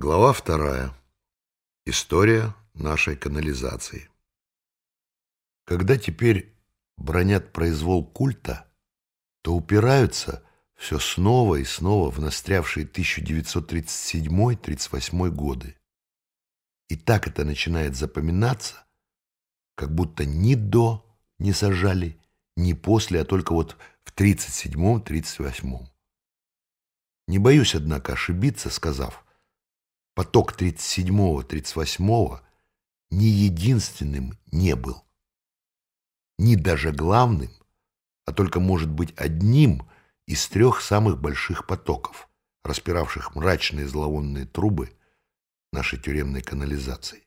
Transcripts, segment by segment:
Глава вторая. История нашей канализации. Когда теперь бронят произвол культа, то упираются все снова и снова в настрявшие 1937-38 годы. И так это начинает запоминаться, как будто ни до не сажали, ни после, а только вот в 37-38. Не боюсь, однако, ошибиться, сказав – поток 37-38 ни единственным не был. Ни даже главным, а только, может быть, одним из трех самых больших потоков, распиравших мрачные зловонные трубы нашей тюремной канализации.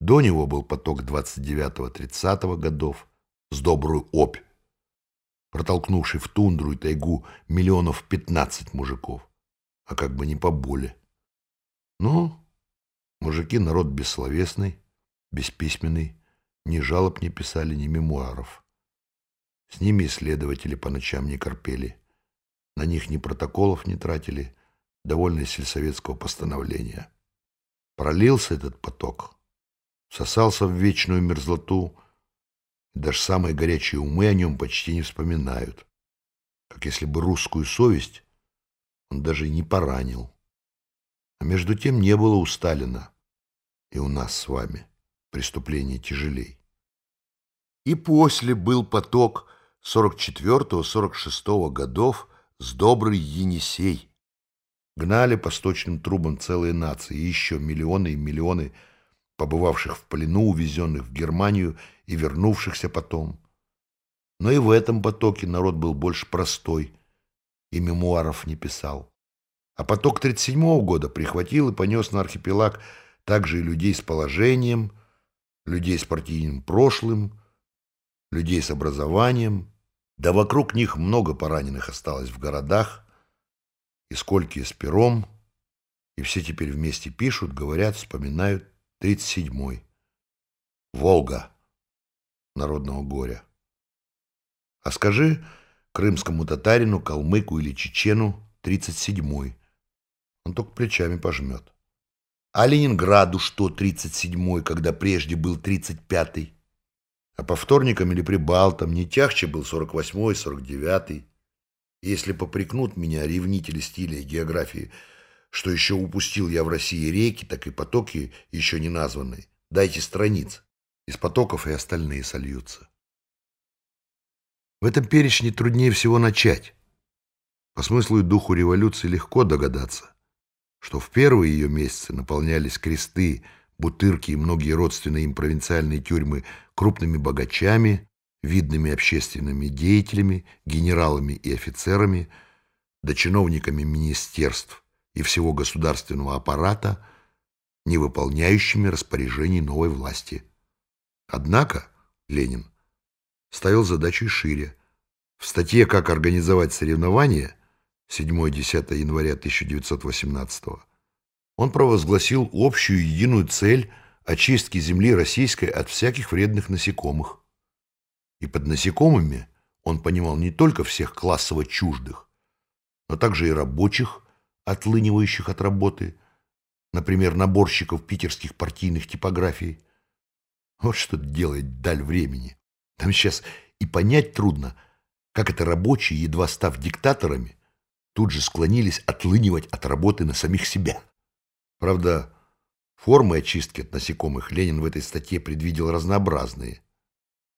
До него был поток 29-30 годов с добрую опь, протолкнувший в тундру и тайгу миллионов 15 мужиков, а как бы не поболее. Ну, мужики народ бессловесный, бесписьменный, ни жалоб не писали, ни мемуаров. С ними исследователи по ночам не корпели, на них ни протоколов не тратили, довольны сельсоветского постановления. Пролился этот поток, сосался в вечную мерзлоту, даже самые горячие умы о нем почти не вспоминают, как если бы русскую совесть он даже не поранил. А между тем не было у Сталина и у нас с вами преступлений тяжелей. И после был поток 44-46 годов с добрый Енисей. Гнали по сточным трубам целые нации, и еще миллионы и миллионы побывавших в плену, увезенных в Германию и вернувшихся потом. Но и в этом потоке народ был больше простой и мемуаров не писал. А поток 37-го года прихватил и понес на архипелаг также и людей с положением, людей с партийным прошлым, людей с образованием. Да вокруг них много пораненых осталось в городах, и сколько с пером, и все теперь вместе пишут, говорят, вспоминают 37-й. Волга народного горя. А скажи крымскому татарину, калмыку или чечену 37-й. Он только плечами пожмет. А Ленинграду что 37-й, когда прежде был 35-й? А по вторникам или прибалтам не тягче был 48-й, 49-й. Если попрекнут меня ревнители стиля и географии, что еще упустил я в России реки, так и потоки еще не названные, дайте страниц. Из потоков и остальные сольются. В этом перечне труднее всего начать. По смыслу и духу революции легко догадаться что в первые ее месяцы наполнялись кресты, бутырки и многие родственные им провинциальные тюрьмы крупными богачами, видными общественными деятелями, генералами и офицерами, да чиновниками министерств и всего государственного аппарата, не выполняющими распоряжений новой власти. Однако Ленин ставил задачу шире. В статье «Как организовать соревнования» 7-10 января 1918 он провозгласил общую единую цель очистки земли российской от всяких вредных насекомых. И под насекомыми он понимал не только всех классово чуждых, но также и рабочих, отлынивающих от работы, например, наборщиков питерских партийных типографий. Вот что делает даль времени. Там сейчас и понять трудно, как это рабочие, едва став диктаторами, тут же склонились отлынивать от работы на самих себя. Правда, формы очистки от насекомых Ленин в этой статье предвидел разнообразные.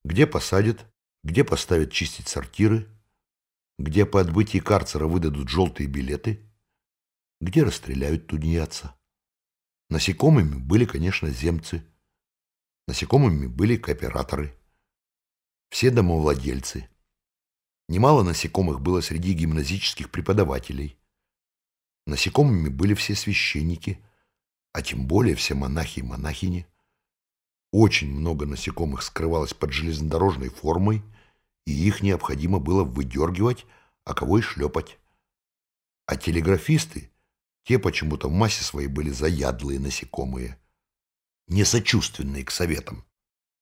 Где посадят, где поставят чистить сортиры, где по отбытии карцера выдадут желтые билеты, где расстреляют тунеядца. Насекомыми были, конечно, земцы. Насекомыми были кооператоры. Все домовладельцы – Немало насекомых было среди гимназических преподавателей. Насекомыми были все священники, а тем более все монахи и монахини. Очень много насекомых скрывалось под железнодорожной формой, и их необходимо было выдергивать, а кого и шлепать. А телеграфисты, те почему-то в массе своей были заядлые насекомые, несочувственные к советам.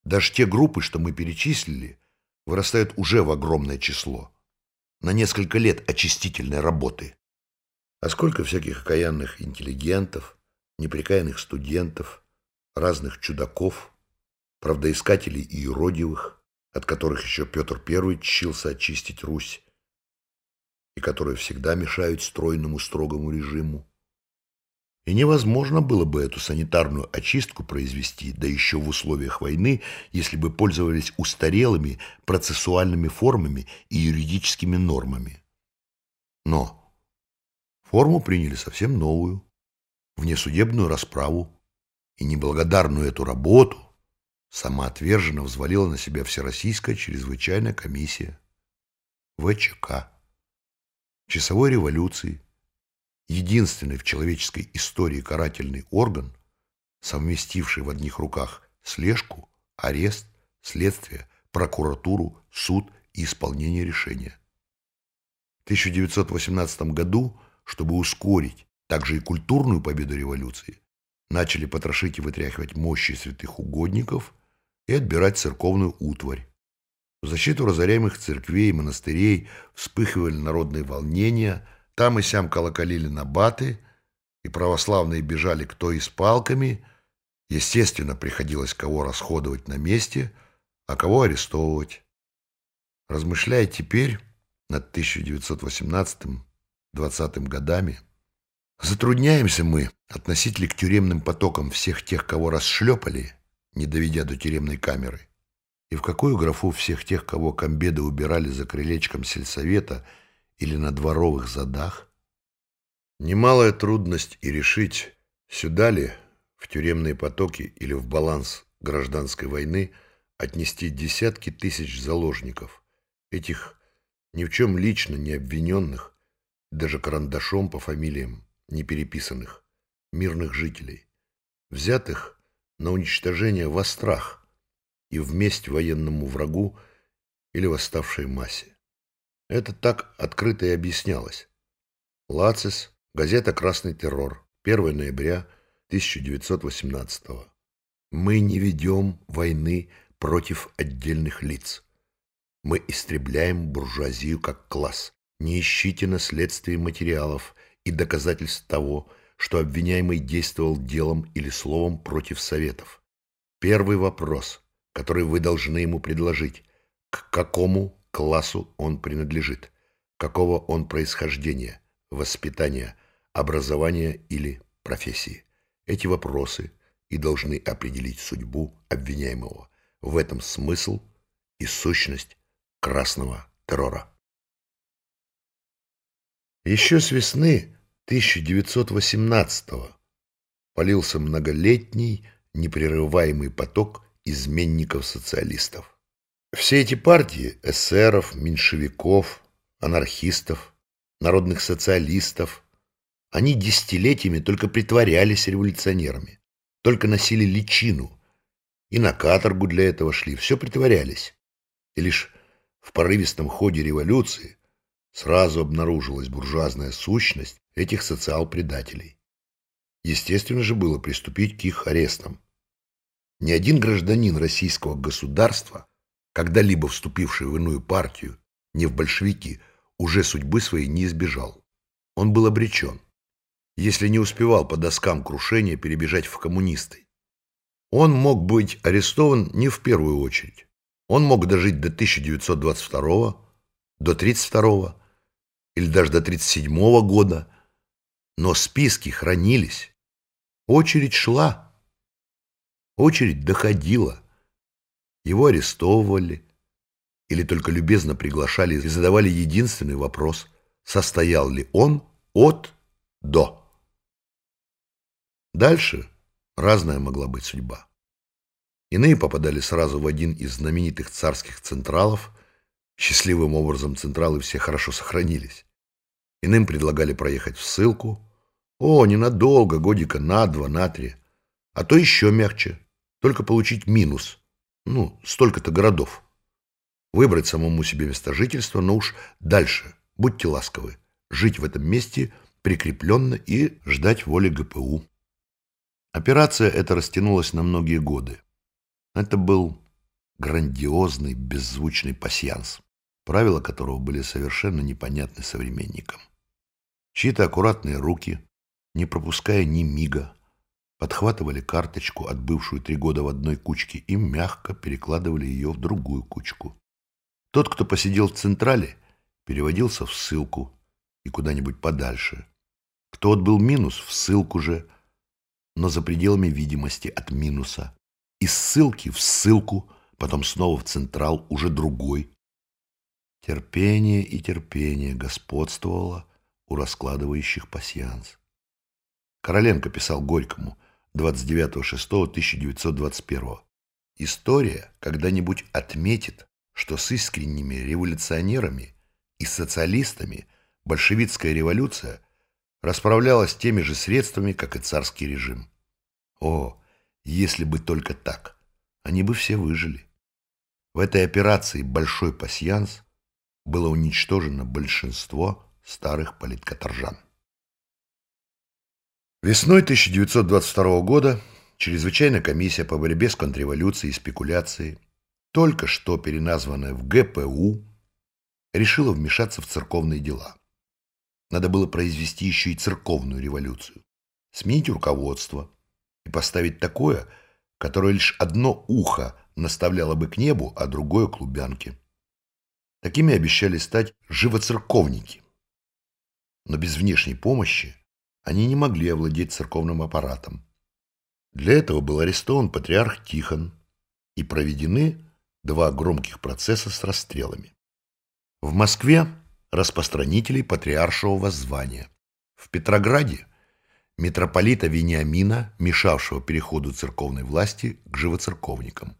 Даже те группы, что мы перечислили, вырастают уже в огромное число. На несколько лет очистительной работы. А сколько всяких окаянных интеллигентов, неприкаянных студентов, разных чудаков, правдоискателей и юродивых, от которых еще Петр I чился очистить Русь, и которые всегда мешают стройному строгому режиму. И невозможно было бы эту санитарную очистку произвести, да еще в условиях войны, если бы пользовались устарелыми процессуальными формами и юридическими нормами. Но форму приняли совсем новую, внесудебную расправу, и неблагодарную эту работу самоотверженно взвалила на себя Всероссийская чрезвычайная комиссия ВЧК часовой революции, единственный в человеческой истории карательный орган, совместивший в одних руках слежку, арест, следствие, прокуратуру, суд и исполнение решения. В 1918 году, чтобы ускорить также и культурную победу революции, начали потрошить и вытряхивать мощи святых угодников и отбирать церковную утварь. В защиту разоряемых церквей и монастырей вспыхивали народные волнения, там и сям колоколили набаты, и православные бежали кто и с палками. Естественно, приходилось кого расходовать на месте, а кого арестовывать. Размышляя теперь над 1918-20 годами, затрудняемся мы относительно к тюремным потокам всех тех, кого расшлепали, не доведя до тюремной камеры, и в какую графу всех тех, кого комбеды убирали за крылечком сельсовета или на дворовых задах? Немалая трудность и решить, сюда ли, в тюремные потоки или в баланс гражданской войны, отнести десятки тысяч заложников, этих ни в чем лично не обвиненных, даже карандашом по фамилиям не переписанных, мирных жителей, взятых на уничтожение во страх – и вместь военному врагу или восставшей массе. Это так открыто и объяснялось. Лацис, газета «Красный террор», 1 ноября 1918 -го. Мы не ведем войны против отдельных лиц. Мы истребляем буржуазию как класс. Не ищите наследствий материалов и доказательств того, что обвиняемый действовал делом или словом против Советов. Первый вопрос который вы должны ему предложить, к какому классу он принадлежит, какого он происхождения, воспитания, образования или профессии. Эти вопросы и должны определить судьбу обвиняемого. В этом смысл и сущность красного террора. Еще с весны 1918-го полился многолетний непрерываемый поток изменников-социалистов. Все эти партии – эсеров, меньшевиков, анархистов, народных социалистов – они десятилетиями только притворялись революционерами, только носили личину и на каторгу для этого шли, все притворялись. И лишь в порывистом ходе революции сразу обнаружилась буржуазная сущность этих социал-предателей. Естественно же было приступить к их арестам. Ни один гражданин российского государства, когда-либо вступивший в иную партию, не в большевики, уже судьбы своей не избежал. Он был обречен, если не успевал по доскам крушения перебежать в коммунисты. Он мог быть арестован не в первую очередь. Он мог дожить до 1922 до 32 или даже до 37 года, но списки хранились. Очередь шла. Очередь доходила. Его арестовывали или только любезно приглашали и задавали единственный вопрос, состоял ли он от до. Дальше разная могла быть судьба. Иные попадали сразу в один из знаменитых царских централов. Счастливым образом централы все хорошо сохранились. Иным предлагали проехать в ссылку. О, ненадолго, годика на два, на три. А то еще мягче, только получить минус. Ну, столько-то городов. Выбрать самому себе место жительства, но уж дальше, будьте ласковы, жить в этом месте прикрепленно и ждать воли ГПУ. Операция эта растянулась на многие годы. Это был грандиозный, беззвучный пасьянс, правила которого были совершенно непонятны современникам. Чьи-то аккуратные руки, не пропуская ни мига, подхватывали карточку, отбывшую три года в одной кучке, и мягко перекладывали ее в другую кучку. Тот, кто посидел в Централе, переводился в ссылку и куда-нибудь подальше. Кто отбыл минус, в ссылку же, но за пределами видимости от минуса. Из ссылки в ссылку, потом снова в Централ, уже другой. Терпение и терпение господствовало у раскладывающих пасьянс. Короленко писал Горькому 29.06.1921. История когда-нибудь отметит, что с искренними революционерами и социалистами большевистская революция расправлялась теми же средствами, как и царский режим. О, если бы только так, они бы все выжили. В этой операции «Большой пасьянс» было уничтожено большинство старых политкоторжан. Весной 1922 года Чрезвычайная комиссия по борьбе с контрреволюцией и спекуляцией, только что переназванная в ГПУ, решила вмешаться в церковные дела. Надо было произвести еще и церковную революцию, сменить руководство и поставить такое, которое лишь одно ухо наставляло бы к небу, а другое к Лубянке. Такими обещали стать живоцерковники. Но без внешней помощи они не могли овладеть церковным аппаратом. Для этого был арестован патриарх Тихон и проведены два громких процесса с расстрелами. В Москве распространителей патриаршего звания. В Петрограде митрополита Вениамина, мешавшего переходу церковной власти к живоцерковникам.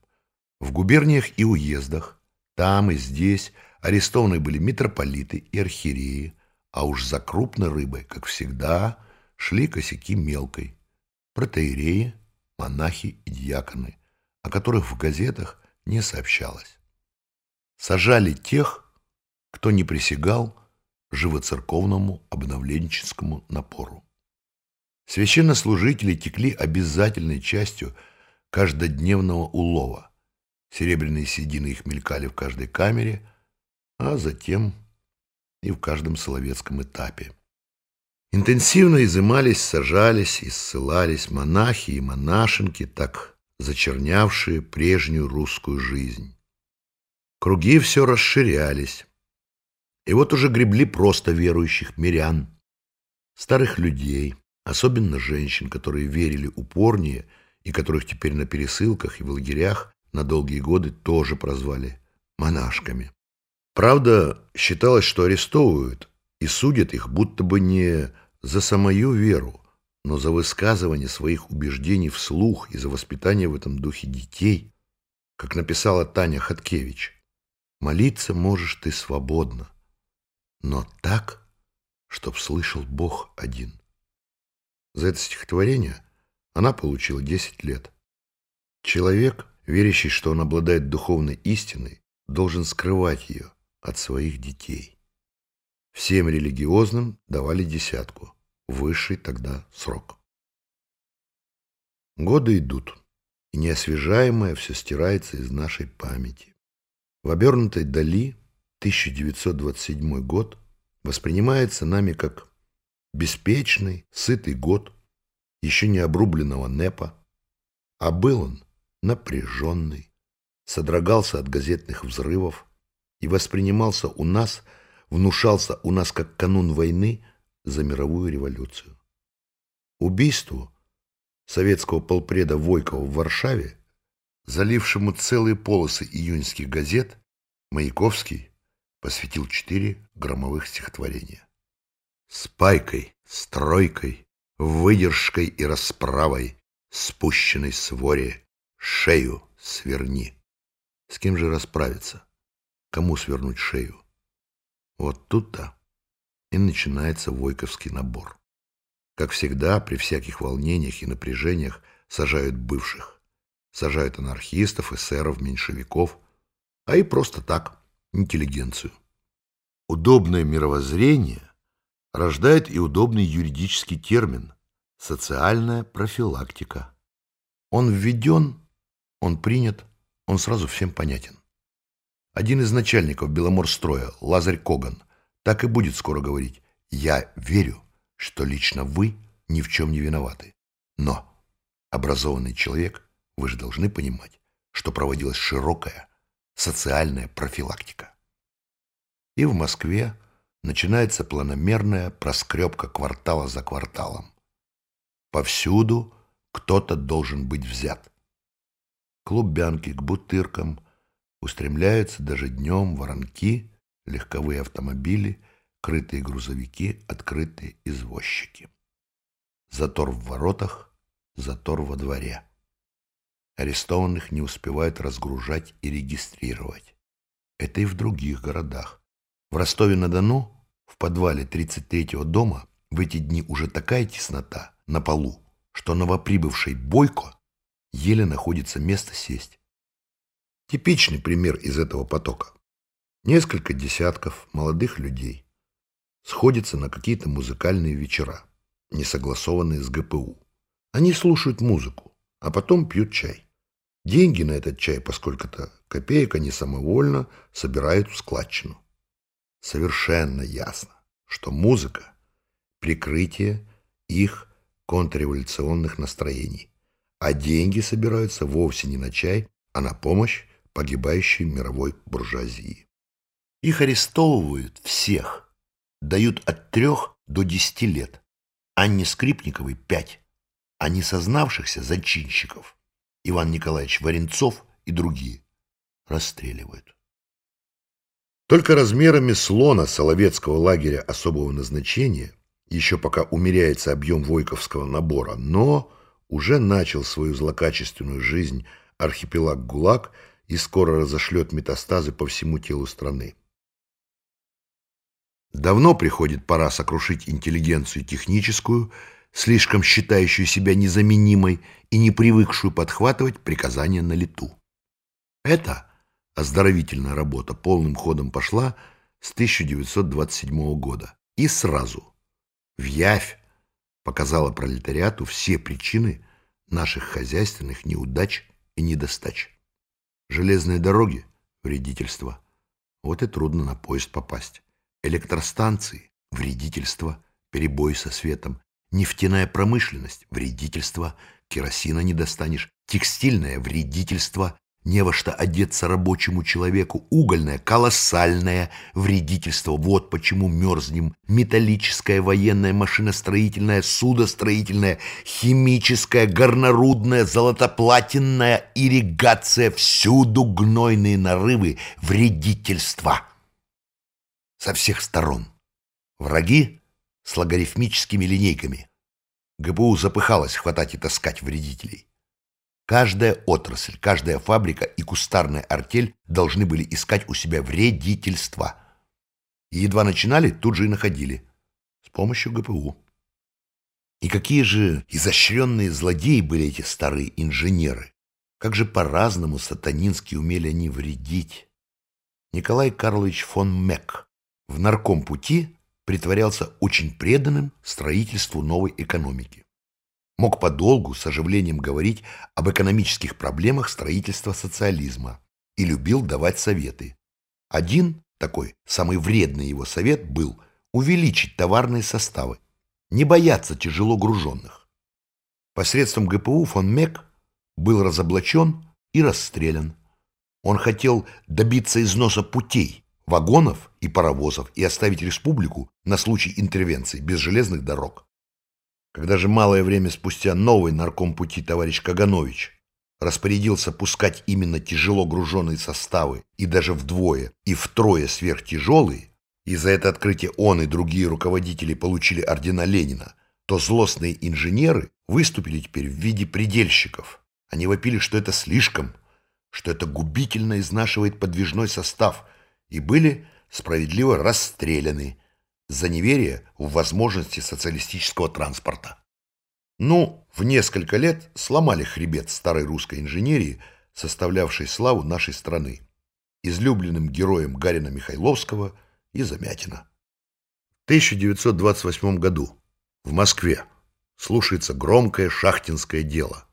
В губерниях и уездах, там и здесь, арестованы были митрополиты и архиереи, а уж за крупной рыбой, как всегда, шли косяки мелкой. Протеереи, монахи и дьяконы, о которых в газетах не сообщалось. Сажали тех, кто не присягал живоцерковному обновленческому напору. Священнослужители текли обязательной частью каждодневного улова. Серебряные седины их мелькали в каждой камере, а затем и в каждом соловецком этапе. Интенсивно изымались, сажались и ссылались монахи и монашенки, так зачернявшие прежнюю русскую жизнь. Круги все расширялись. И вот уже гребли просто верующих мирян, старых людей, особенно женщин, которые верили упорнее и которых теперь на пересылках и в лагерях на долгие годы тоже прозвали монашками. Правда, считалось, что арестовывают и судят их будто бы не за самую веру, но за высказывание своих убеждений вслух и за воспитание в этом духе детей, как написала Таня Хаткевич. «Молиться можешь ты свободно, но так, чтоб слышал Бог один. За это стихотворение она получила 10 лет. Человек, верящий, что он обладает духовной истиной, должен скрывать ее от своих детей. Всем религиозным давали десятку, высший тогда срок. Годы идут, и неосвежаемое все стирается из нашей памяти. В обернутой дали 1927 год воспринимается нами как беспечный, сытый год еще не обрубленного НЭПа, а был он напряженный, содрогался от газетных взрывов и воспринимался у нас, внушался у нас как канун войны за мировую революцию. Убийству советского полпреда Войкова в Варшаве, залившему целые полосы июньских газет, Маяковский посвятил четыре громовых стихотворения. С пайкой, стройкой, выдержкой и расправой, спущенной своре, шею сверни. С кем же расправиться? Кому свернуть шею? Вот тут-то и начинается войковский набор. Как всегда, при всяких волнениях и напряжениях сажают бывших. Сажают анархистов, эсеров, меньшевиков, а и просто так – интеллигенцию. Удобное мировоззрение рождает и удобный юридический термин – социальная профилактика. Он введен, он принят, он сразу всем понятен. Один из начальников Беломорстроя, Лазарь Коган, так и будет скоро говорить «Я верю, что лично вы ни в чем не виноваты. Но образованный человек, вы же должны понимать, что проводилась широкая социальная профилактика. И в Москве начинается планомерная проскребка квартала за кварталом. Повсюду кто-то должен быть взят. К Лубянке, к Бутыркам устремляются даже днем воронки, легковые автомобили, крытые грузовики, открытые извозчики. Затор в воротах, затор во дворе. Арестованных не успевают разгружать и регистрировать. Это и в других городах. В Ростове-на-Дону, в подвале 33-го дома, в эти дни уже такая теснота на полу, что новоприбывший Бойко еле находится место сесть. Типичный пример из этого потока. Несколько десятков молодых людей сходятся на какие-то музыкальные вечера, не согласованные с ГПУ. Они слушают музыку, а потом пьют чай. Деньги на этот чай по сколько-то копеек они самовольно собирают в складчину. Совершенно ясно, что музыка – прикрытие их контрреволюционных настроений, а деньги собираются вовсе не на чай, а на помощь погибающей мировой буржуазии. Их арестовывают всех, дают от трех до десяти лет, Анне Скрипниковой – пять, а несознавшихся зачинщиков Иван Николаевич Варенцов и другие расстреливают. Только размерами слона Соловецкого лагеря особого назначения еще пока умеряется объем войковского набора, но уже начал свою злокачественную жизнь архипелаг ГУЛАГ и скоро разошлет метастазы по всему телу страны. Давно приходит пора сокрушить интеллигенцию техническую, слишком считающую себя незаменимой и не привыкшую подхватывать приказания на лету. Эта оздоровительная работа полным ходом пошла с 1927 года и сразу в явь показала пролетариату все причины наших хозяйственных неудач и недостач. Железные дороги – вредительство. Вот и трудно на поезд попасть. Электростанции – вредительство, перебой со светом. Нефтяная промышленность – вредительство, керосина не достанешь. Текстильное – вредительство, не во что одеться рабочему человеку. Угольное, колоссальное вредительство. Вот почему мерзнем. Металлическое, военное, машиностроительное, судостроительное, химическое, горнорудное, золотоплатинная ирригация. Всюду гнойные нарывы вредительства. Со всех сторон. Враги с логарифмическими линейками. ГПУ запыхалась хватать и таскать вредителей. Каждая отрасль, каждая фабрика и кустарная артель должны были искать у себя вредительства. И едва начинали, тут же и находили. С помощью ГПУ. И какие же изощренные злодеи были эти старые инженеры. Как же по-разному сатанински умели они вредить. Николай Карлович фон Мек в наркомпути притворялся очень преданным строительству новой экономики мог подолгу с оживлением говорить об экономических проблемах строительства социализма и любил давать советы. Один такой, самый вредный его совет был увеличить товарные составы, не бояться тяжело груженных. Посредством ГПУ фон Мек был разоблачен и расстрелян. Он хотел добиться износа путей, вагонов и паровозов и оставить республику на случай интервенции без железных дорог. Когда же малое время спустя новый нарком пути товарищ Каганович распорядился пускать именно тяжело груженные составы и даже вдвое и втрое сверхтяжелые, и за это открытие он и другие руководители получили ордена Ленина, то злостные инженеры выступили теперь в виде предельщиков. Они вопили, что это слишком, что это губительно изнашивает подвижной состав, и были справедливо расстреляны за неверие в возможности социалистического транспорта. Ну, в несколько лет сломали хребет старой русской инженерии, составлявшей славу нашей страны, излюбленным героем Гарина Михайловского и Замятина. В 1928 году в Москве слушается громкое шахтинское дело,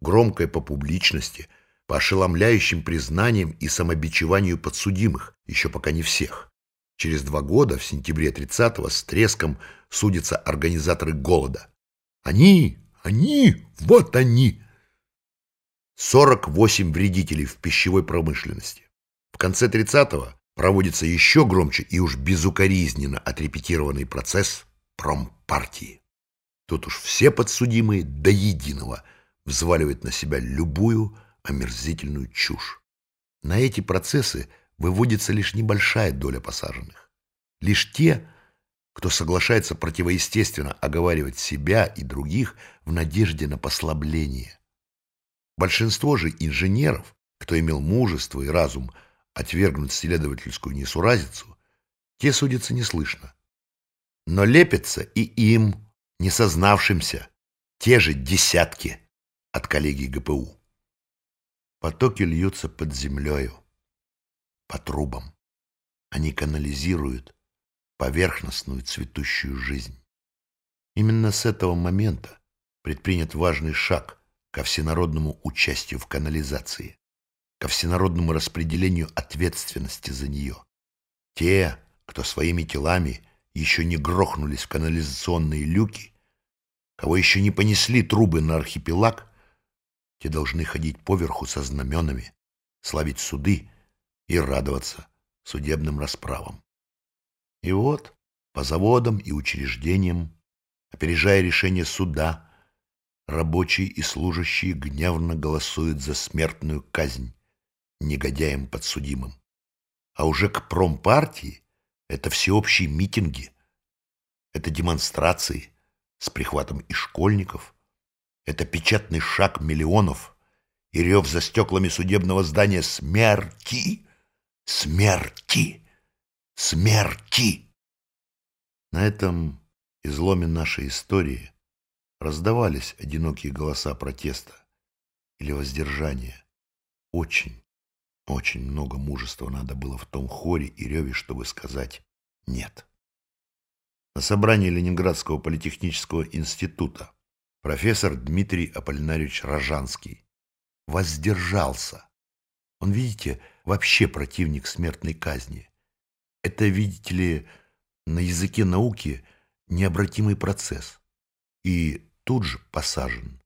громкое по публичности, по ошеломляющим признаниям и самобичеванию подсудимых, еще пока не всех. Через два года, в сентябре 30-го, с треском судятся организаторы голода. Они, они, вот они, 48 вредителей в пищевой промышленности. В конце 30-го проводится еще громче и уж безукоризненно отрепетированный процесс промпартии. Тут уж все подсудимые до единого взваливают на себя любую омерзительную чушь. На эти процессы выводится лишь небольшая доля посаженных. Лишь те, кто соглашается противоестественно оговаривать себя и других в надежде на послабление. Большинство же инженеров, кто имел мужество и разум отвергнуть следовательскую несуразицу, те судятся неслышно. Но лепятся и им, не сознавшимся, те же десятки от коллегий ГПУ. Потоки льются под землею, по трубам. Они канализируют поверхностную цветущую жизнь. Именно с этого момента предпринят важный шаг ко всенародному участию в канализации, ко всенародному распределению ответственности за нее. Те, кто своими телами еще не грохнулись в канализационные люки, кого еще не понесли трубы на архипелаг, те должны ходить поверху со знаменами, славить суды и радоваться судебным расправам. И вот по заводам и учреждениям, опережая решение суда, рабочие и служащие гневно голосуют за смертную казнь негодяям подсудимым. А уже к промпартии это всеобщие митинги, это демонстрации с прихватом и школьников, это печатный шаг миллионов и рев за стеклами судебного здания смерти, смерти смерти. На этом изломе нашей истории раздавались одинокие голоса протеста или воздержания. Очень, очень много мужества надо было в том хоре и реве, чтобы сказать «нет». На собрании Ленинградского политехнического института профессор Дмитрий Аполлинарьевич Рожанский воздержался. Он, видите, вообще противник смертной казни. Это, видите ли, на языке науки необратимый процесс. И тут же посажен.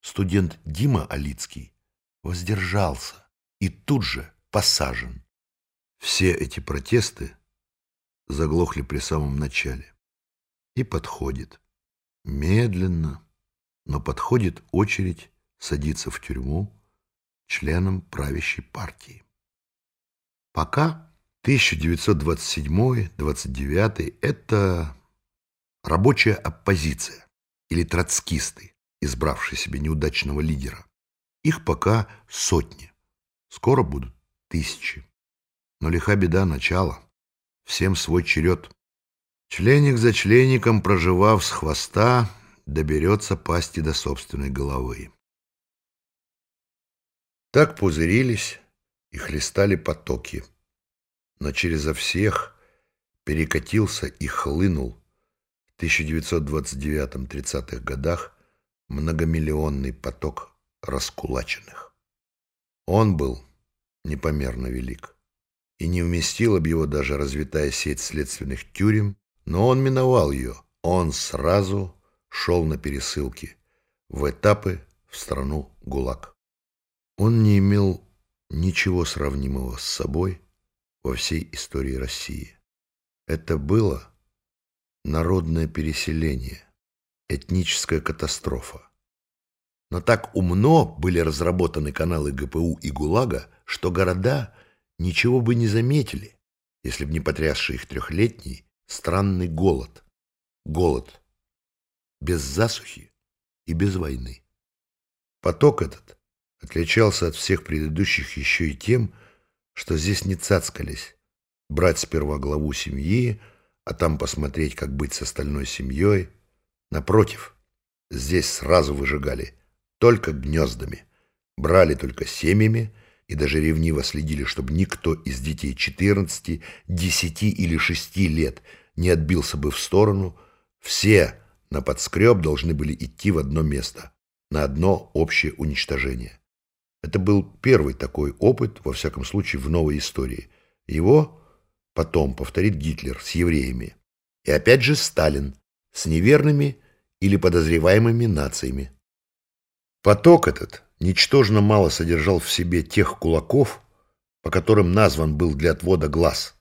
Студент Дима Алицкий воздержался и тут же посажен. Все эти протесты заглохли при самом начале. И подходит. Медленно, но подходит очередь садиться в тюрьму членом правящей партии. Пока 1927-29 – это рабочая оппозиция или троцкисты, избравшие себе неудачного лидера. Их пока сотни, скоро будут тысячи. Но лиха беда начала, всем свой черед. Членик за члеником, проживав с хвоста, доберется пасти до собственной головы. Так пузырились и хлестали потоки – но через всех перекатился и хлынул в 1929-30-х годах многомиллионный поток раскулаченных. Он был непомерно велик, и не вместила бы его даже развитая сеть следственных тюрем, но он миновал ее, он сразу шел на пересылки в этапы в страну ГУЛАГ. Он не имел ничего сравнимого с собой, во всей истории России. Это было народное переселение, этническая катастрофа. Но так умно были разработаны каналы ГПУ и ГУЛАГа, что города ничего бы не заметили, если бы не потрясший их трехлетний странный голод. Голод без засухи и без войны. Поток этот отличался от всех предыдущих еще и тем, что здесь не цацкались. Брать сперва главу семьи, а там посмотреть, как быть с остальной семьей. Напротив, здесь сразу выжигали, только гнездами. Брали только семьями и даже ревниво следили, чтобы никто из детей 14, 10 или 6 лет не отбился бы в сторону. Все на подскреб должны были идти в одно место, на одно общее уничтожение. Это был первый такой опыт, во всяком случае, в новой истории. Его потом повторит Гитлер с евреями. И опять же Сталин с неверными или подозреваемыми нациями. Поток этот ничтожно мало содержал в себе тех кулаков, по которым назван был для отвода глаз.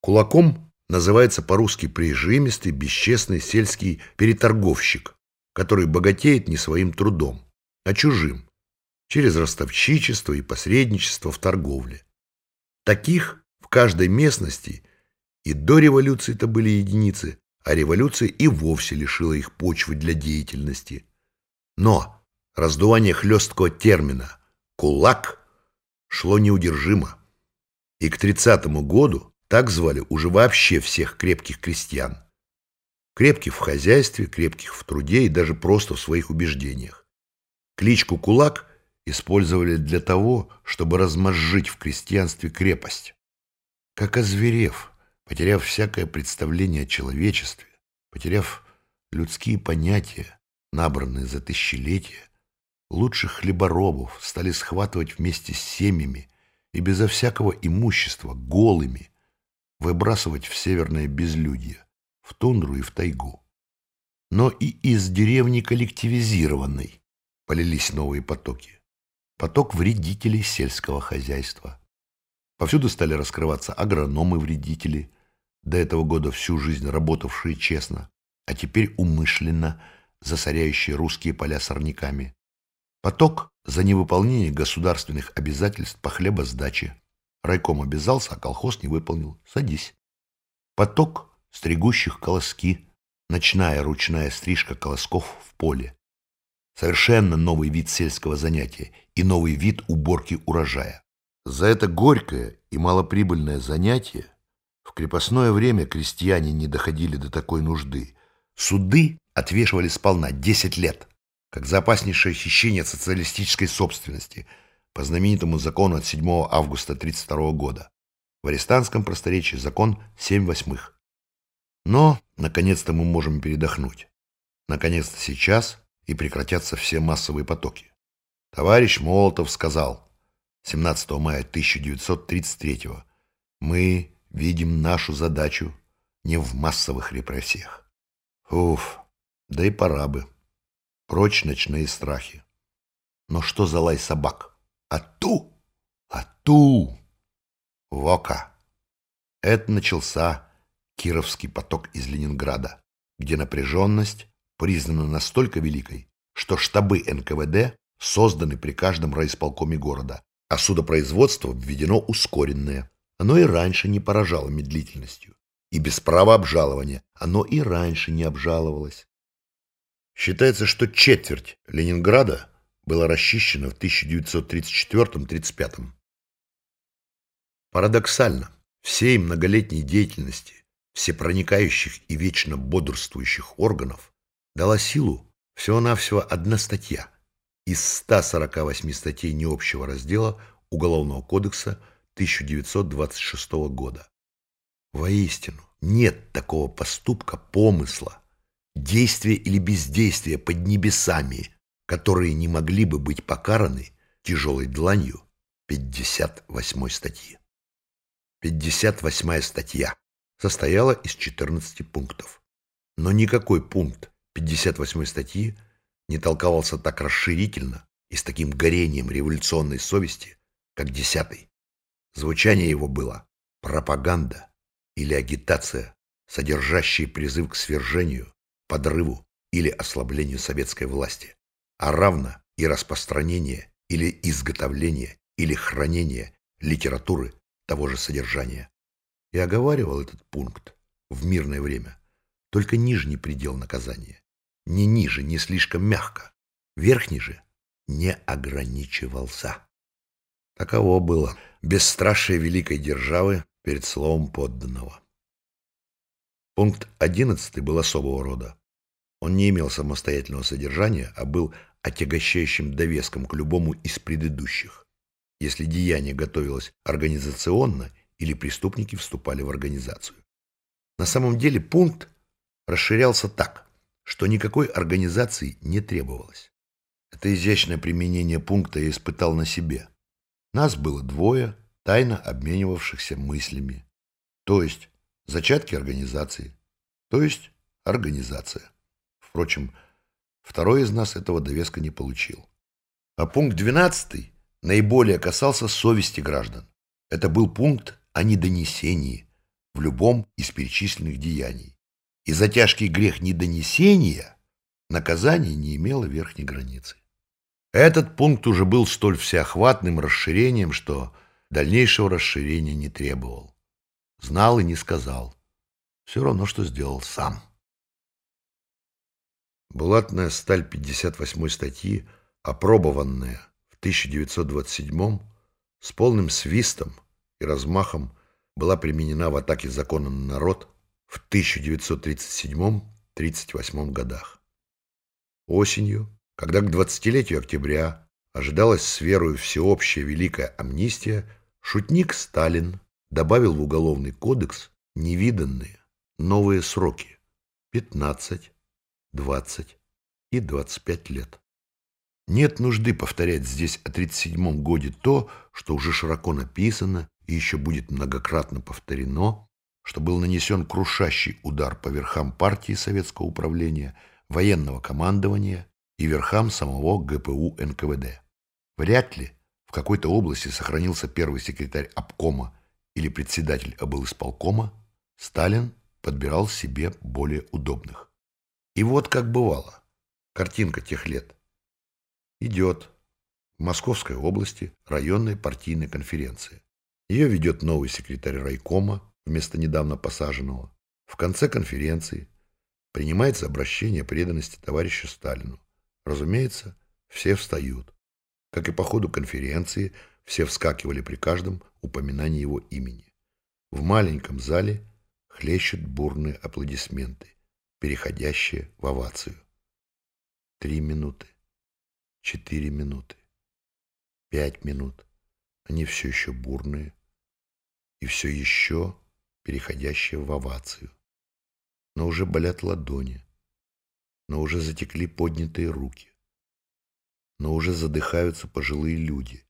Кулаком называется по-русски прижимистый, бесчестный сельский переторговщик, который богатеет не своим трудом, а чужим, через ростовщичество и посредничество в торговле. Таких в каждой местности и до революции это были единицы, а революция и вовсе лишила их почвы для деятельности. Но раздувание хлесткого термина «кулак» шло неудержимо. И к 30 году так звали уже вообще всех крепких крестьян. Крепких в хозяйстве, крепких в труде и даже просто в своих убеждениях. Кличку «кулак» использовали для того, чтобы размозжить в крестьянстве крепость. Как озверев, потеряв всякое представление о человечестве, потеряв людские понятия, набранные за тысячелетия, лучших хлеборобов стали схватывать вместе с семьями и безо всякого имущества, голыми, выбрасывать в северное безлюдье, в тундру и в тайгу. Но и из деревни коллективизированной полились новые потоки. Поток вредителей сельского хозяйства. Повсюду стали раскрываться агрономы-вредители, до этого года всю жизнь работавшие честно, а теперь умышленно засоряющие русские поля сорняками. Поток за невыполнение государственных обязательств по хлебосдаче. Райком обязался, а колхоз не выполнил. Садись. Поток стригущих колоски. Ночная ручная стрижка колосков в поле. Совершенно новый вид сельского занятия и новый вид уборки урожая. За это горькое и малоприбыльное занятие в крепостное время крестьяне не доходили до такой нужды. Суды отвешивали сполна 10 лет как за опаснейшее хищение социалистической собственности по знаменитому закону от 7 августа 1932 года. В арестантском просторечии закон 7 восьмых. Но, наконец-то, мы можем передохнуть. Наконец-то сейчас и прекратятся все массовые потоки. Товарищ Молотов сказал 17 мая 1933 мы видим нашу задачу не в массовых репрессиях. Уф, да и пора бы. Прочь ночные страхи. Но что за лай собак? Ату! Ату! Вока! Это начался Кировский поток из Ленинграда, где напряженность признана настолько великой, что штабы НКВД созданы при каждом райисполкоме города, а судопроизводство введено ускоренное. Оно и раньше не поражало медлительностью. И без права обжалования оно и раньше не обжаловалось. Считается, что четверть Ленинграда была расчищена в 1934-35. Парадоксально, всей многолетней деятельности всепроникающих и вечно бодрствующих органов дала силу всего-навсего одна статья из 148 статей необщего раздела Уголовного кодекса 1926 года. Воистину, нет такого поступка, помысла, действия или бездействия под небесами, которые не могли бы быть покараны тяжелой дланью 58 статьи. 58 статья состояла из 14 пунктов. Но никакой пункт 58 статьи не толковался так расширительно и с таким горением революционной совести, как 10. Звучание его было пропаганда или агитация, содержащая призыв к свержению подрыву или ослаблению советской власти, а равно и распространение или изготовление или хранение литературы того же содержания. И оговаривал этот пункт в мирное время только нижний предел наказания. Не ниже, не слишком мягко. Верхний же не ограничивался. Таково было бесстрашие великой державы перед словом подданного. Пункт одиннадцатый был особого рода. Он не имел самостоятельного содержания, а был отягощающим довеском к любому из предыдущих, если деяние готовилось организационно или преступники вступали в организацию. На самом деле пункт расширялся так, что никакой организации не требовалось. Это изящное применение пункта я испытал на себе. Нас было двое, тайно обменивавшихся мыслями. То есть зачатки организации, то есть организация. Впрочем, второй из нас этого довеска не получил. А пункт 12 наиболее касался совести граждан. Это был пункт о недонесении в любом из перечисленных деяний. И за тяжкий грех недонесения наказание не имело верхней границы. Этот пункт уже был столь всеохватным расширением, что дальнейшего расширения не требовал. Знал и не сказал. Все равно, что сделал сам. Булатная сталь 58 статьи, опробованная в 1927 с полным свистом и размахом была применена в атаке закона на народ в 1937-38 годах. Осенью, когда к 20-летию октября ожидалась с верою всеобщая великая амнистия, шутник Сталин добавил в Уголовный кодекс невиданные новые сроки – 15, 20 и 25 лет. Нет нужды повторять здесь о 1937 годе то, что уже широко написано и еще будет многократно повторено, что был нанесен крушащий удар по верхам партии советского управления, военного командования и верхам самого ГПУ НКВД. Вряд ли в какой-то области сохранился первый секретарь обкома или председатель облисполкома, Сталин подбирал себе более удобных. И вот как бывало, картинка тех лет. Идет в Московской области районная партийная конференция. Ее ведет новый секретарь райкома вместо недавно посаженного. В конце конференции принимается обращение преданности товарищу Сталину. Разумеется, все встают. Как и по ходу конференции, все вскакивали при каждом упоминании его имени. В маленьком зале хлещут бурные аплодисменты, переходящие в овацию. Три минуты, четыре минуты, пять минут. Они все еще бурные и все еще переходящие в овацию. Но уже болят ладони, но уже затекли поднятые руки, но уже задыхаются пожилые люди,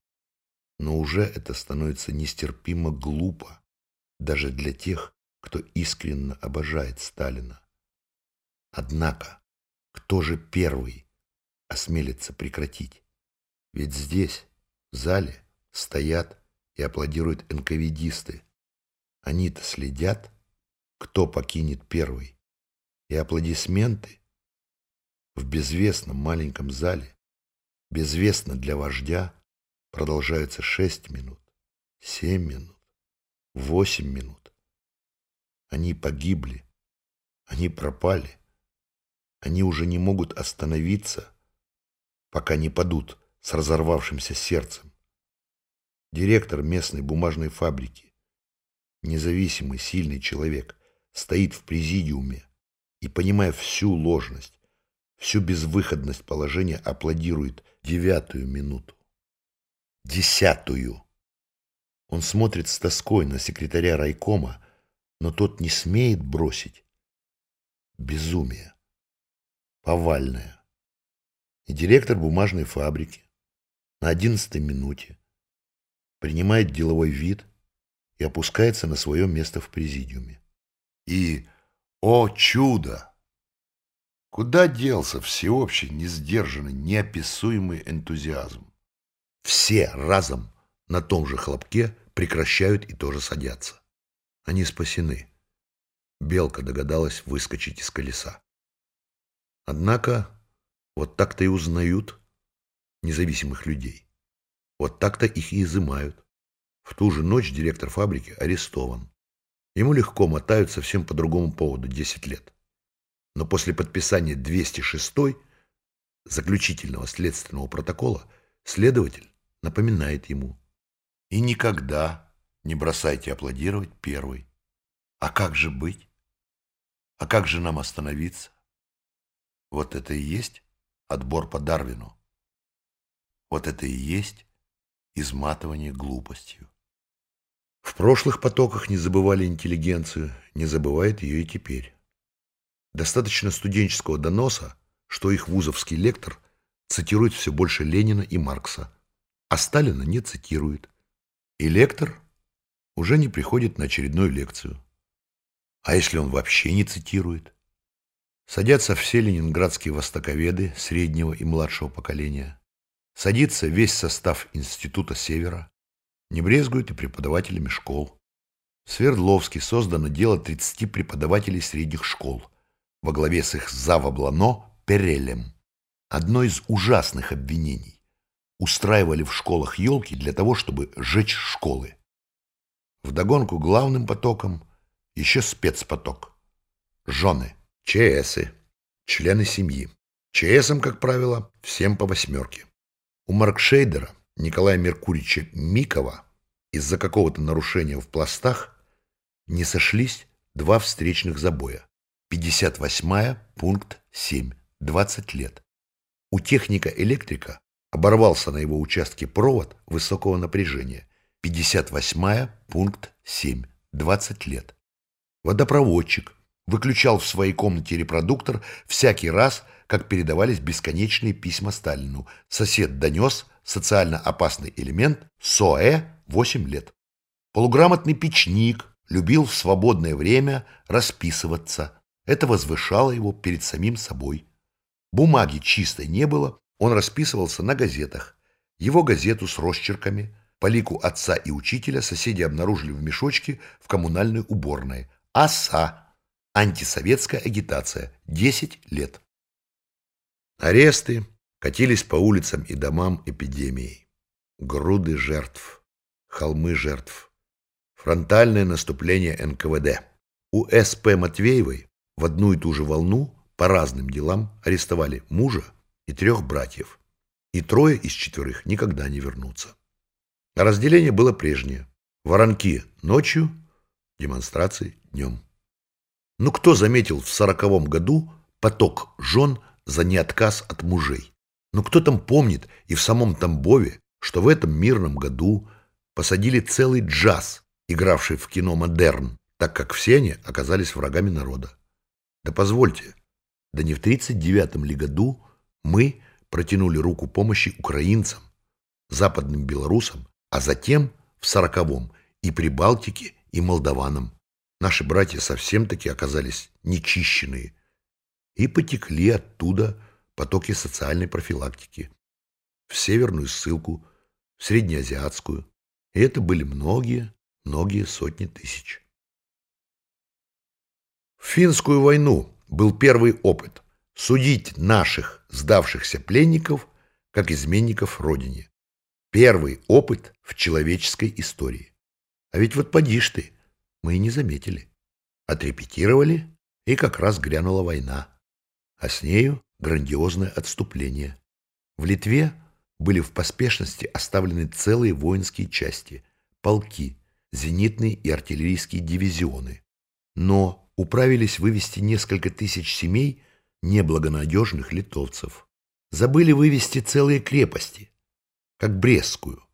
но уже это становится нестерпимо глупо даже для тех, кто искренне обожает Сталина. Однако, кто же первый осмелится прекратить? Ведь здесь, в зале, стоят и аплодируют энковидисты. Они-то следят, кто покинет первый. И аплодисменты в безвестном маленьком зале, безвестно для вождя, продолжаются шесть минут, семь минут, восемь минут. Они погибли, они пропали, они уже не могут остановиться, пока не падут с разорвавшимся сердцем. Директор местной бумажной фабрики независимый, сильный человек, стоит в президиуме и, понимая всю ложность, всю безвыходность положения, аплодирует девятую минуту. Десятую. Он смотрит с тоской на секретаря райкома, но тот не смеет бросить. Безумие. Повальное. И директор бумажной фабрики на одиннадцатой минуте принимает деловой вид и опускается на свое место в президиуме. И, о чудо! Куда делся всеобщий, несдержанный, неописуемый энтузиазм? Все разом на том же хлопке прекращают и тоже садятся. Они спасены. Белка догадалась выскочить из колеса. Однако вот так-то и узнают независимых людей. Вот так-то их и изымают. В ту же ночь директор фабрики арестован. Ему легко мотают совсем по другому поводу 10 лет. Но после подписания 206 заключительного следственного протокола следователь напоминает ему. И никогда не бросайте аплодировать первый. А как же быть? А как же нам остановиться? Вот это и есть отбор по Дарвину. Вот это и есть изматывание глупостью. В прошлых потоках не забывали интеллигенцию, не забывает ее и теперь. Достаточно студенческого доноса, что их вузовский лектор цитирует все больше Ленина и Маркса, а Сталина не цитирует. И лектор уже не приходит на очередную лекцию. А если он вообще не цитирует? Садятся все ленинградские востоковеды среднего и младшего поколения. Садится весь состав Института Севера. Не брезгуют и преподавателями школ. В Свердловске создано дело 30 преподавателей средних школ во главе с их завоблано Перелем. Одно из ужасных обвинений. Устраивали в школах елки для того, чтобы сжечь школы. Вдогонку главным потоком еще спецпоток. Жены, ЧСы, члены семьи. ЧСам, как правило, всем по восьмерке. У Маркшейдера Николая Меркурича Микова из-за какого-то нарушения в пластах не сошлись два встречных забоя. 58 пункт 7, 20 лет. У техника-электрика оборвался на его участке провод высокого напряжения. 58 пункт 7, 20 лет. Водопроводчик выключал в своей комнате репродуктор всякий раз, как передавались бесконечные письма Сталину. Сосед донес социально опасный элемент СОЭ 8 лет. Полуграмотный печник любил в свободное время расписываться. Это возвышало его перед самим собой. Бумаги чистой не было, он расписывался на газетах. Его газету с росчерками, по лику отца и учителя соседи обнаружили в мешочке в коммунальной уборной. АСА. Антисоветская агитация. 10 лет. Аресты катились по улицам и домам эпидемией. Груды жертв, холмы жертв. Фронтальное наступление НКВД. У СП Матвеевой в одну и ту же волну по разным делам арестовали мужа и трех братьев. И трое из четверых никогда не вернутся. Разделение было прежнее. Воронки ночью, демонстрации днем. Ну кто заметил в сороковом году поток жен за неотказ от мужей? Ну кто там помнит и в самом Тамбове, что в этом мирном году посадили целый джаз, игравший в кино «Модерн», так как все они оказались врагами народа. Да позвольте, да не в 39-м ли году мы протянули руку помощи украинцам, западным белорусам, а затем в 40-м и Прибалтике, и молдаванам. Наши братья совсем-таки оказались нечищенные и потекли оттуда потоки социальной профилактики в северную ссылку, в среднеазиатскую. И это были многие, многие сотни тысяч. В финскую войну был первый опыт судить наших сдавшихся пленников как изменников Родине. Первый опыт в человеческой истории. А ведь вот поди ж ты, мы и не заметили. Отрепетировали, и как раз грянула война. А с нею грандиозное отступление. В Литве были в поспешности оставлены целые воинские части, полки, зенитные и артиллерийские дивизионы. Но управились вывести несколько тысяч семей неблагонадежных литовцев. Забыли вывести целые крепости, как Брестскую.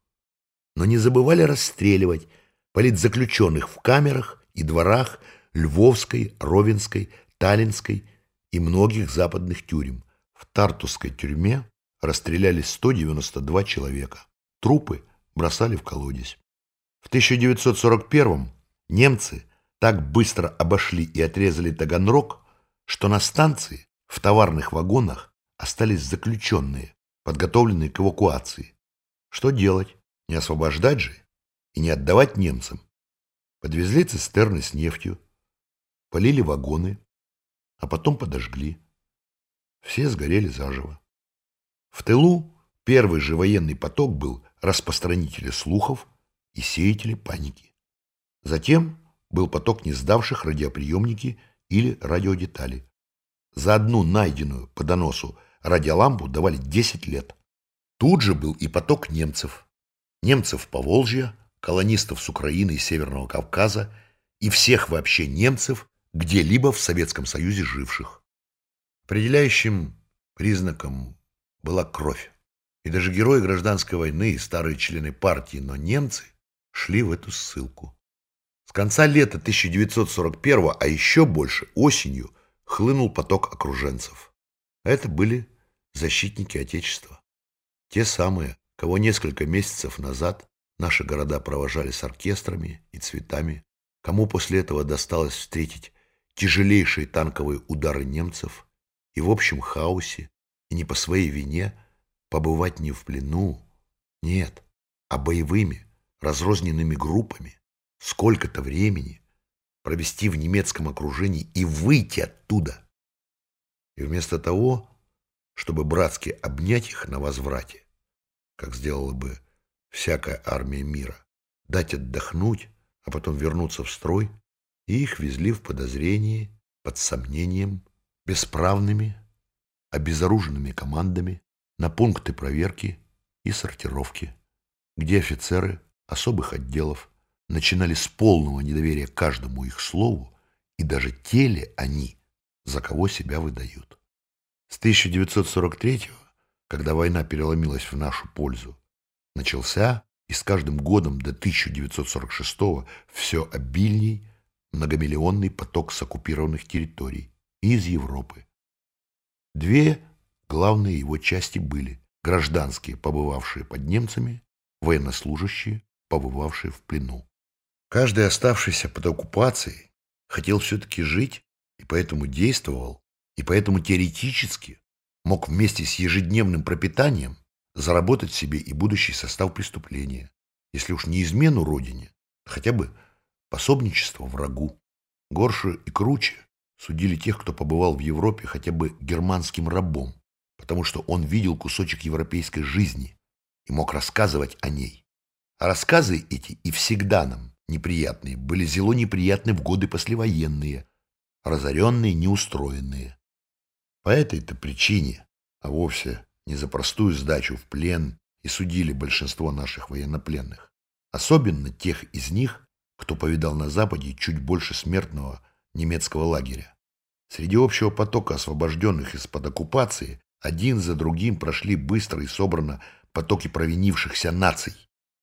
Но не забывали расстреливать политзаключенных в камерах и дворах Львовской, Ровенской, Таллинской и многих западных тюрем. В Тартусской тюрьме расстреляли 192 человека. Трупы бросали в колодец. В 1941 немцы так быстро обошли и отрезали Таганрог, что на станции в товарных вагонах остались заключенные, подготовленные к эвакуации. Что делать? Не освобождать же и не отдавать немцам. Подвезли цистерны с нефтью, полили вагоны, а потом подожгли. Все сгорели заживо. В тылу первый же военный поток был распространители слухов и сеятели паники. Затем был поток не сдавших радиоприемники или радиодетали. За одну найденную по доносу радиолампу давали 10 лет. Тут же был и поток немцев. Немцев по Волжье, колонистов с Украины и Северного Кавказа и всех вообще немцев, где-либо в Советском Союзе живших. Определяющим признаком была кровь. И даже герои гражданской войны и старые члены партии, но немцы шли в эту ссылку. С конца лета 1941, а еще больше осенью, хлынул поток окруженцев. Это были защитники Отечества. Те самые, кого несколько месяцев назад наши города провожали с оркестрами и цветами, кому после этого досталось встретить тяжелейшие танковые удары немцев? И в общем хаосе, и не по своей вине побывать не в плену, нет, а боевыми, разрозненными группами, сколько-то времени провести в немецком окружении и выйти оттуда. И вместо того, чтобы братски обнять их на возврате, как сделала бы всякая армия мира, дать отдохнуть, а потом вернуться в строй, и их везли в подозрении, под сомнением, бесправными, обезоруженными командами на пункты проверки и сортировки, где офицеры особых отделов начинали с полного недоверия каждому их слову и даже теле они, за кого себя выдают. С 1943 когда война переломилась в нашу пользу, начался и с каждым годом до 1946 все обильней многомиллионный поток с оккупированных территорий из Европы. Две главные его части были гражданские, побывавшие под немцами, военнослужащие, побывавшие в плену. Каждый оставшийся под оккупацией хотел все-таки жить и поэтому действовал, и поэтому теоретически мог вместе с ежедневным пропитанием заработать себе и будущий состав преступления, если уж не измену родине, то хотя бы пособничество врагу. Горше и круче судили тех, кто побывал в Европе хотя бы германским рабом, потому что он видел кусочек европейской жизни и мог рассказывать о ней. А рассказы эти и всегда нам неприятные были зело неприятны в годы послевоенные, разоренные, неустроенные. По этой-то причине, а вовсе не за простую сдачу в плен и судили большинство наших военнопленных. Особенно тех из них, кто повидал на Западе чуть больше смертного немецкого лагеря. Среди общего потока освобожденных из-под оккупации один за другим прошли быстро и собрано потоки провинившихся наций.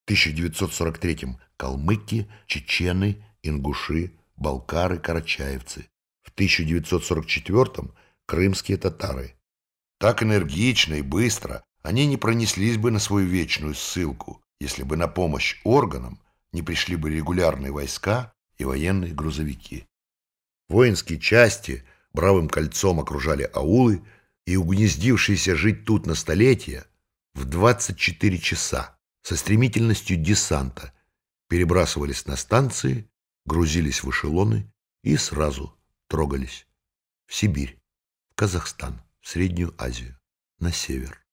В 1943-м калмыки, чечены, ингуши, балкары, карачаевцы. В 1944-м крымские татары. Так энергично и быстро они не пронеслись бы на свою вечную ссылку, если бы на помощь органам не пришли бы регулярные войска и военные грузовики. Воинские части бравым кольцом окружали аулы, и угнездившиеся жить тут на столетия в 24 часа со стремительностью десанта перебрасывались на станции, грузились в эшелоны и сразу трогались в Сибирь, в Казахстан. Среднюю Азию, на север.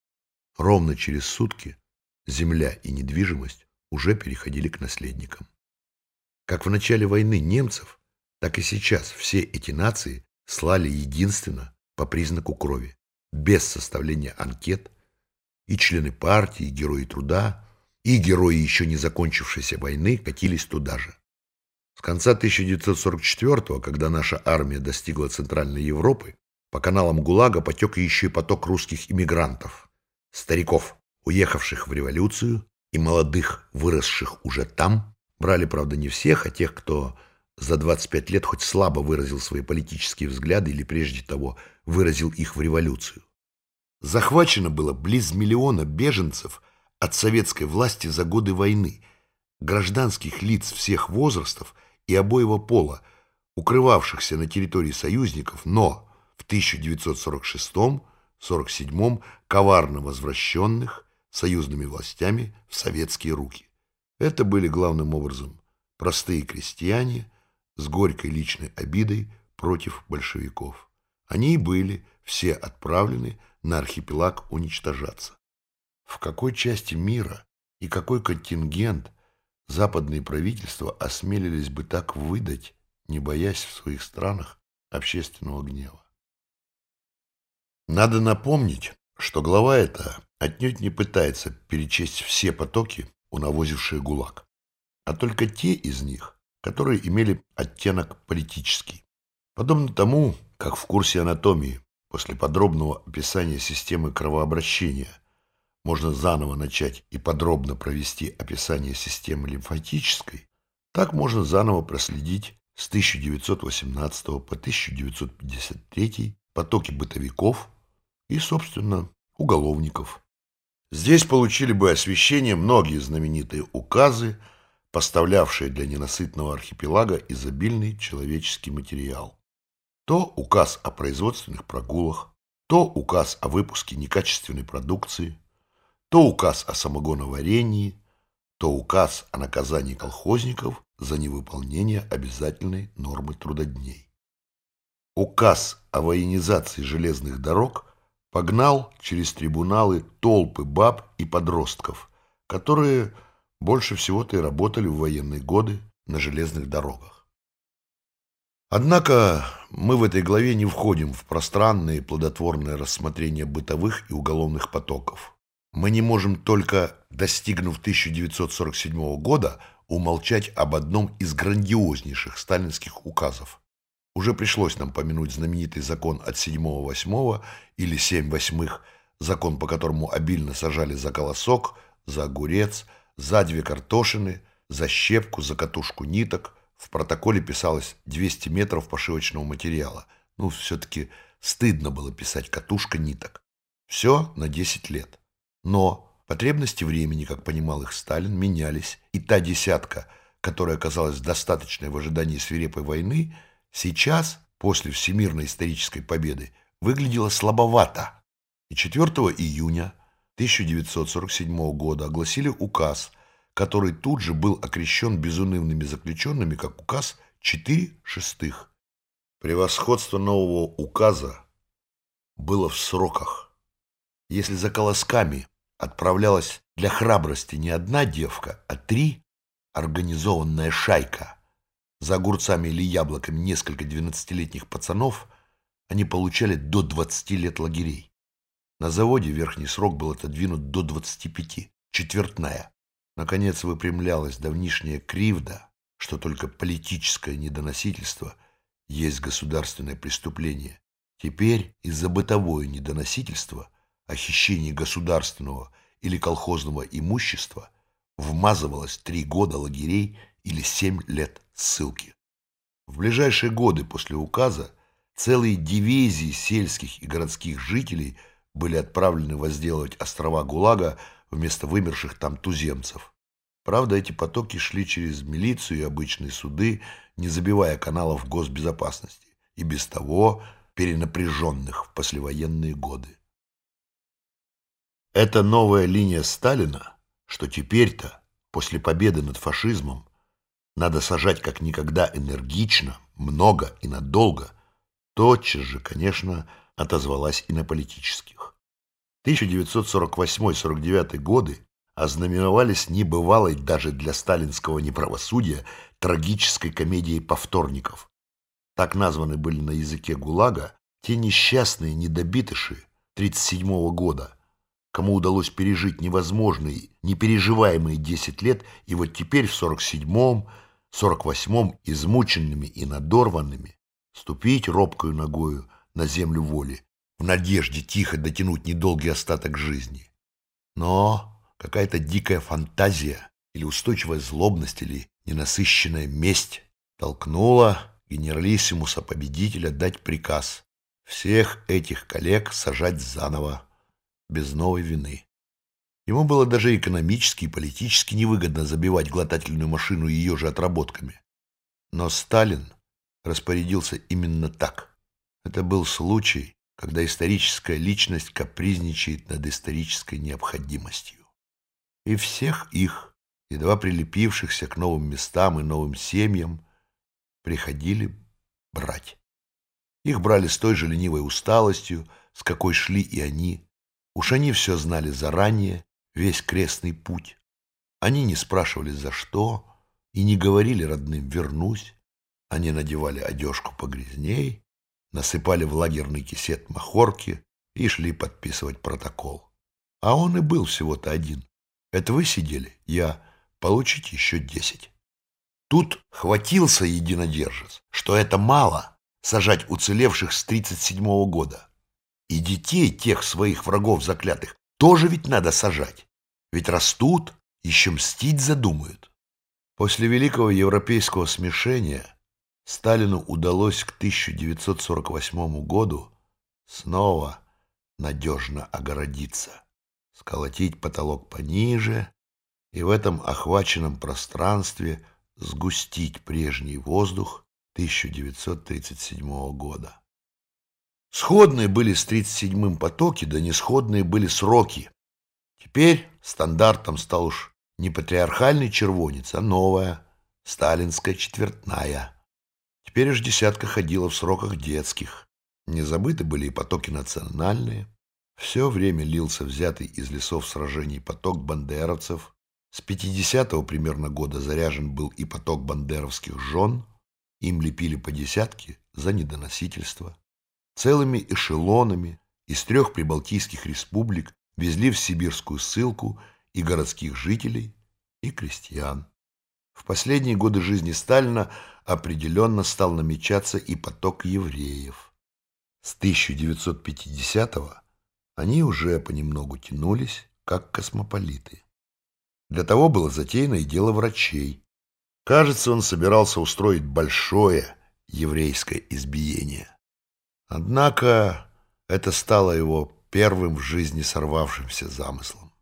Ровно через сутки земля и недвижимость уже переходили к наследникам. Как в начале войны немцев, так и сейчас все эти нации слали единственно по признаку крови, без составления анкет, и члены партии, и герои труда, и герои еще не закончившейся войны катились туда же. С конца 1944 когда наша армия достигла Центральной Европы, по каналам ГУЛАГа потек еще и поток русских иммигрантов, стариков, уехавших в революцию, и молодых, выросших уже там. Брали, правда, не всех, а тех, кто за 25 лет хоть слабо выразил свои политические взгляды или, прежде того, выразил их в революцию. Захвачено было близ миллиона беженцев от советской власти за годы войны, гражданских лиц всех возрастов и обоего пола, укрывавшихся на территории союзников, но в 1946-47 коварно возвращенных союзными властями в советские руки. Это были главным образом простые крестьяне с горькой личной обидой против большевиков. Они и были все отправлены на архипелаг уничтожаться. В какой части мира и какой контингент западные правительства осмелились бы так выдать, не боясь в своих странах общественного гнева? Надо напомнить, что глава эта отнюдь не пытается перечесть все потоки, унавозившие ГУЛАГ, а только те из них, которые имели оттенок политический. Подобно тому, как в курсе анатомии после подробного описания системы кровообращения можно заново начать и подробно провести описание системы лимфатической, так можно заново проследить с 1918 по 1953 потоки бытовиков, и, собственно, уголовников. Здесь получили бы освещение многие знаменитые указы, поставлявшие для ненасытного архипелага изобильный человеческий материал. То указ о производственных прогулах, то указ о выпуске некачественной продукции, То указ о самогоноварении, то указ о наказании колхозников за невыполнение обязательной нормы трудодней. Указ о военизации железных дорог погнал через трибуналы толпы баб и подростков, которые больше всего-то и работали в военные годы на железных дорогах. Однако мы в этой главе не входим в пространное и плодотворное рассмотрение бытовых и уголовных потоков. Мы не можем только, достигнув 1947 года, умолчать об одном из грандиознейших сталинских указов. Уже пришлось нам помянуть знаменитый закон от 7-8 или 7 восьмых, закон, по которому обильно сажали за колосок, за огурец, за две картошины, за щепку, за катушку ниток. В протоколе писалось 200 метров пошивочного материала. Ну, все-таки стыдно было писать катушка ниток. Все на 10 лет. Но Потребности времени, как понимал их Сталин, менялись, и та десятка, которая оказалась достаточной в ожидании свирепой войны, сейчас, после Всемирной исторической победы, выглядела слабовато. И 4 июня 1947 года огласили указ, который тут же был окрещен безунывными заключенными как указ 4 шестых. Превосходство нового указа было в сроках. Если за колосками отправлялась для храбрости не одна девка, а три организованная шайка. За огурцами или яблоками несколько двенадцатилетних пацанов они получали до 20 лет лагерей. На заводе верхний срок был отодвинут до 25, четвертная. Наконец выпрямлялась давнишняя кривда, что только политическое недоносительство есть государственное преступление. Теперь из-за бытовое недоносительство – о хищении государственного или колхозного имущества вмазывалось три года лагерей или семь лет ссылки. В ближайшие годы после указа целые дивизии сельских и городских жителей были отправлены возделывать острова ГУЛАГа вместо вымерших там туземцев. Правда, эти потоки шли через милицию и обычные суды, не забивая каналов госбезопасности, и без того перенапряженных в послевоенные годы. Эта новая линия Сталина, что теперь-то, после победы над фашизмом, надо сажать как никогда энергично, много и надолго, тотчас же, конечно, отозвалась и на политических. 1948-49 годы ознаменовались небывалой даже для сталинского неправосудия трагической комедией повторников. Так названы были на языке ГУЛАГа те несчастные недобитыши 1937 года – кому удалось пережить невозможные, непереживаемые 10 лет, и вот теперь в 47-м, 48-м, измученными и надорванными, ступить робкою ногою на землю воли, в надежде тихо дотянуть недолгий остаток жизни. Но какая-то дикая фантазия или устойчивая злобность или ненасыщенная месть толкнула генералиссимуса победителя дать приказ всех этих коллег сажать заново без новой вины. Ему было даже экономически и политически невыгодно забивать глотательную машину ее же отработками. Но Сталин распорядился именно так. Это был случай, когда историческая личность капризничает над исторической необходимостью. И всех их, едва прилепившихся к новым местам и новым семьям, приходили брать. Их брали с той же ленивой усталостью, с какой шли и они, Уж они все знали заранее, весь крестный путь. Они не спрашивали за что и не говорили родным «вернусь». Они надевали одежку погрязней, насыпали в лагерный кисет махорки и шли подписывать протокол. А он и был всего-то один. Это вы сидели? Я. Получите еще десять. Тут хватился единодержец, что это мало сажать уцелевших с тридцать седьмого года. И детей тех своих врагов заклятых тоже ведь надо сажать. Ведь растут, еще мстить задумают. После великого европейского смешения Сталину удалось к 1948 году снова надежно огородиться, сколотить потолок пониже и в этом охваченном пространстве сгустить прежний воздух 1937 года. Сходные были с 37-м потоки, да не сходные были сроки. Теперь стандартом стал уж не патриархальный червонец, а новая, сталинская четвертная. Теперь уж десятка ходила в сроках детских. Не забыты были и потоки национальные. Все время лился взятый из лесов сражений поток бандеровцев. С 50-го примерно года заряжен был и поток бандеровских жен. Им лепили по десятке за недоносительство. Целыми эшелонами из трех прибалтийских республик везли в сибирскую ссылку и городских жителей, и крестьян. В последние годы жизни Сталина определенно стал намечаться и поток евреев. С 1950-го они уже понемногу тянулись, как космополиты. Для того было затеяно и дело врачей. Кажется, он собирался устроить большое еврейское избиение. Однако это стало его первым в жизни сорвавшимся замыслом.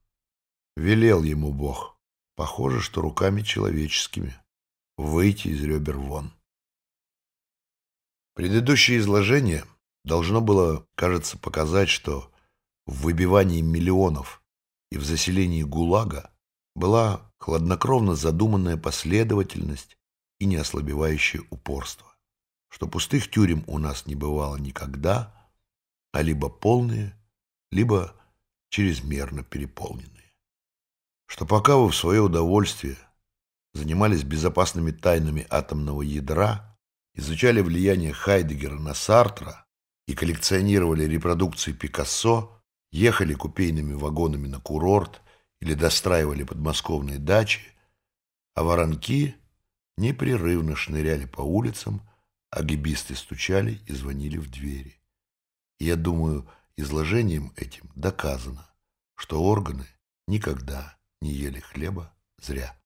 Велел ему Бог, похоже, что руками человеческими, выйти из ребер вон. Предыдущее изложение должно было, кажется, показать, что в выбивании миллионов и в заселении ГУЛАГа была хладнокровно задуманная последовательность и неослабевающее упорство, что пустых тюрем у нас не бывало никогда, а либо полные, либо чрезмерно переполненные. Что пока вы в свое удовольствие занимались безопасными тайнами атомного ядра, изучали влияние Хайдегера на Сартра и коллекционировали репродукции Пикассо, ехали купейными вагонами на курорт или достраивали подмосковные дачи, а воронки непрерывно шныряли по улицам, а гибисты стучали и звонили в двери. Я думаю, изложением этим доказано, что органы никогда не ели хлеба зря.